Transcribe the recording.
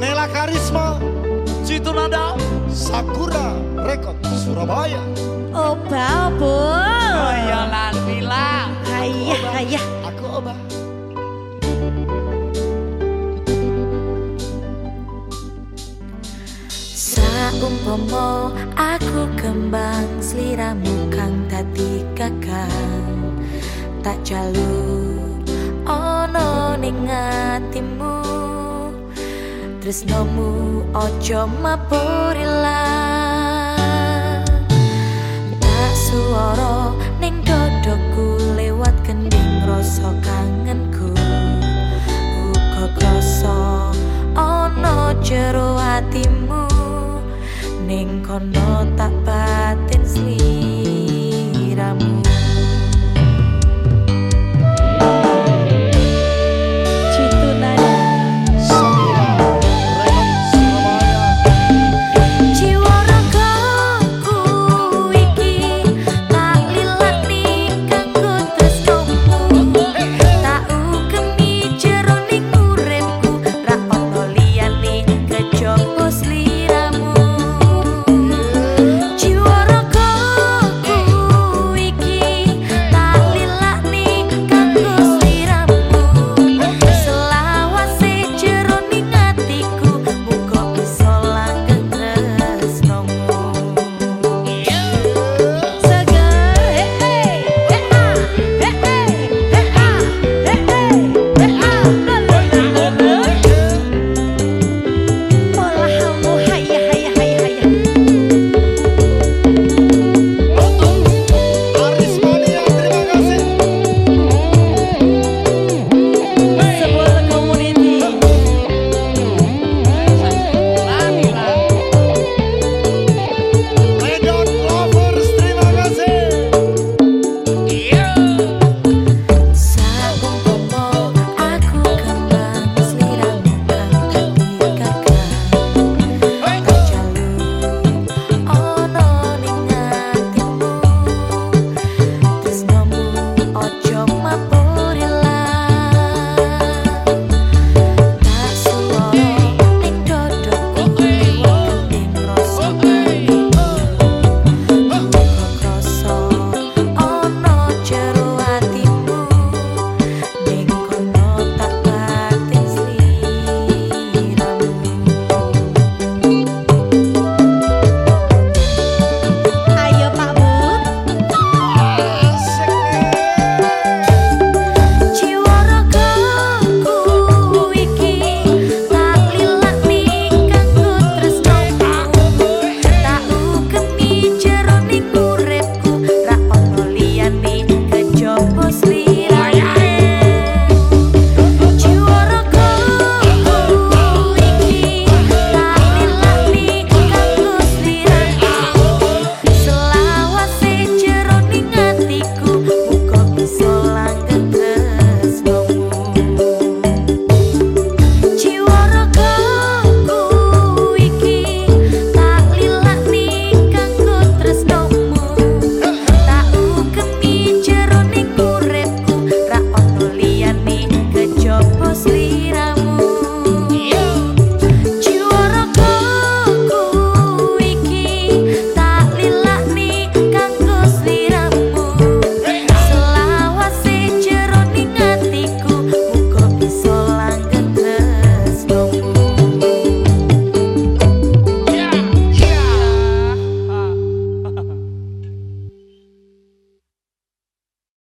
Nela Karisma Citu Nada Sakura Rekod Surabaya. Oba, Bu. Oh iya Lanila Hayah, hayah. Aku Oba. Saumpama aku kembang sliramu kang dadi kakang. Tak jaluk ana ning atimu tresnomu aja mapurilah tak suara ning dadaku lewat kending rasa kangenku. Uga krasa ana jero atimu. Ning kono tak batin sli